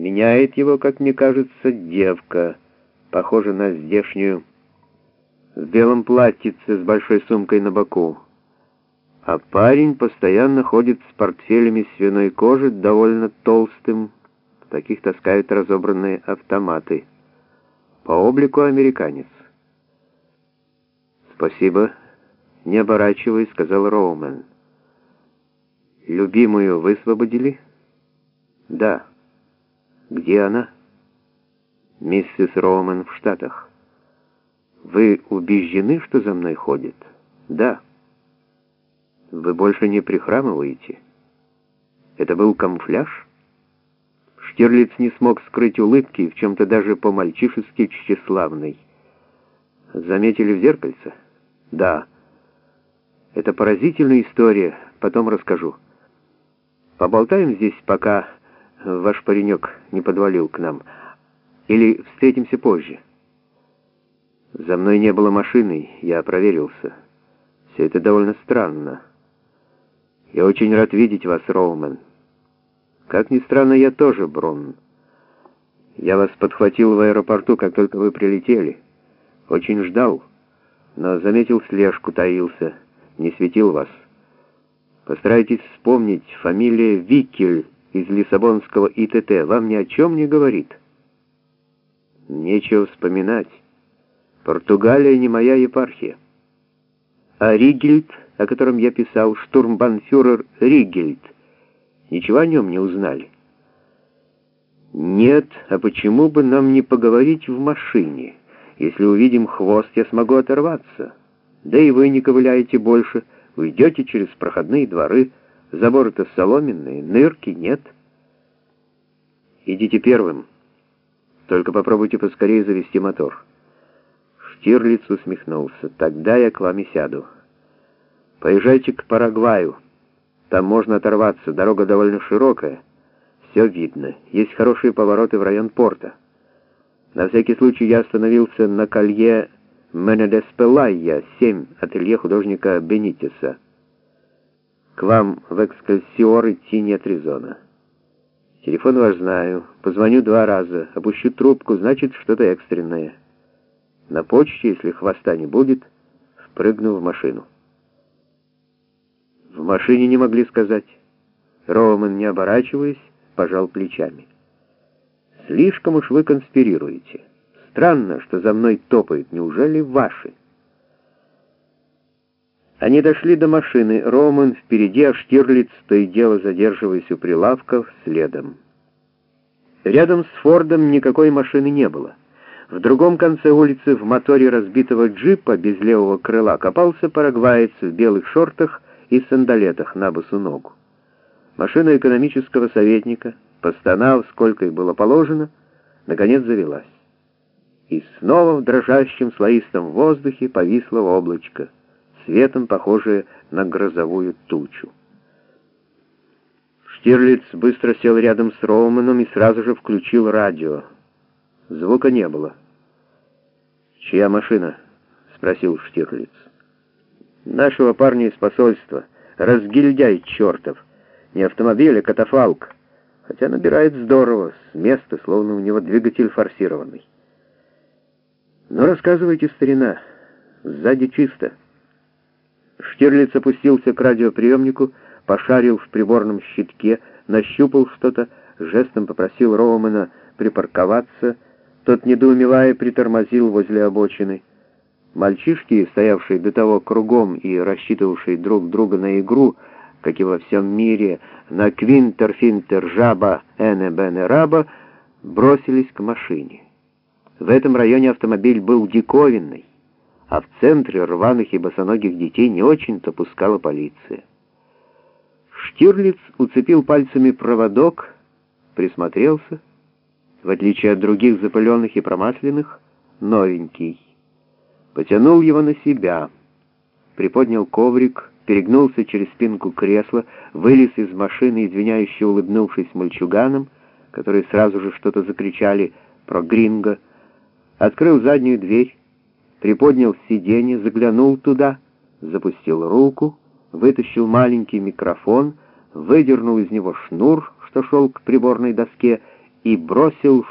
Меняет его, как мне кажется, девка, похожа на здешнюю, в белом платьице с большой сумкой на боку. А парень постоянно ходит с портфелями свиной кожи, довольно толстым, в таких таскают разобранные автоматы. По облику американец. «Спасибо», — не оборачиваясь, сказал Роумен. «Любимую высвободили?» «Да». «Где она?» «Миссис Роумен в Штатах». «Вы убеждены, что за мной ходит?» «Да». «Вы больше не прихрамываете?» «Это был камуфляж?» Штирлиц не смог скрыть улыбки, в чем-то даже по-мальчишески тщеславной. «Заметили в зеркальце?» «Да». «Это поразительная история, потом расскажу. Поболтаем здесь, пока ваш паренек не подвалил к нам. Или встретимся позже?» «За мной не было машины, я проверился. Все это довольно странно. Я очень рад видеть вас, Роумен. Как ни странно, я тоже, Брон. Я вас подхватил в аэропорту, как только вы прилетели. Очень ждал, но заметил слежку, таился, не светил вас. Постарайтесь вспомнить, фамилия Викель из Лиссабонского ИТТ вам ни о чем не говорит. Нечего вспоминать. Португалия не моя епархия. А Ригельд, о котором я писал, штурмбанфюрер Ригельд, ничего о нем не узнали. Нет, а почему бы нам не поговорить в машине? Если увидим хвост, я смогу оторваться. Да и вы не ковыляете больше, уйдете через проходные дворы, заборы-то соломенные, нырки нет. Идите первым. Только попробуйте поскорее завести мотор. Штирлиц усмехнулся. Тогда я к вам и сяду. Поезжайте к Парагваю. Там можно оторваться, дорога довольно широкая. Все видно. Есть хорошие повороты в район порта. На всякий случай я остановился на колье Менедес Пелайя, 7, ателье художника Бенитеса. К вам в экскальсиор идти нет резона. Телефон ваш знаю. Позвоню два раза. Опущу трубку, значит, что-то экстренное. На почте, если хвоста не будет, впрыгну в машину. В машине не могли сказать. Роман, не оборачиваясь, пожал плечами. Слишком уж вы конспирируете. Странно, что за мной топают. Неужели ваши? Они дошли до машины. Роман впереди, а Штирлиц, то и дело задерживаясь у прилавков, следом. Рядом с Фордом никакой машины не было. В другом конце улицы в моторе разбитого джипа без левого крыла копался парагваец в белых шортах и сандалетах на босу ногу. Машина экономического советника — Постонав, сколько и было положено, наконец завелась. И снова в дрожащем слоистом воздухе повисло облачко, светом похожее на грозовую тучу. Штирлиц быстро сел рядом с Роуманом и сразу же включил радио. Звука не было. «Чья машина?» — спросил Штирлиц. «Нашего парня из посольства. Разгильдяй чертов. Не автомобиль, а катафалк» хотя набирает здорово, с места, словно у него двигатель форсированный. Но рассказывайте, старина, сзади чисто. Штирлиц опустился к радиоприемнику, пошарил в приборном щитке, нащупал что-то, жестом попросил Роумана припарковаться, тот, недоумевая, притормозил возле обочины. Мальчишки, стоявшие до того кругом и рассчитывавшие друг друга на игру, как и во всем мире, на Квинтерфинтер Жаба Эне Бене Раба, бросились к машине. В этом районе автомобиль был диковинный, а в центре рваных и босоногих детей не очень-то пускала полиция. Штирлиц уцепил пальцами проводок, присмотрелся, в отличие от других запыленных и промасленных, новенький. Потянул его на себя, приподнял коврик, перегнулся через спинку кресла, вылез из машины, извиняюще улыбнувшись мальчуганам, которые сразу же что-то закричали про Гринго, открыл заднюю дверь, приподнял сиденье, заглянул туда, запустил руку, вытащил маленький микрофон, выдернул из него шнур, что шел к приборной доске, и бросил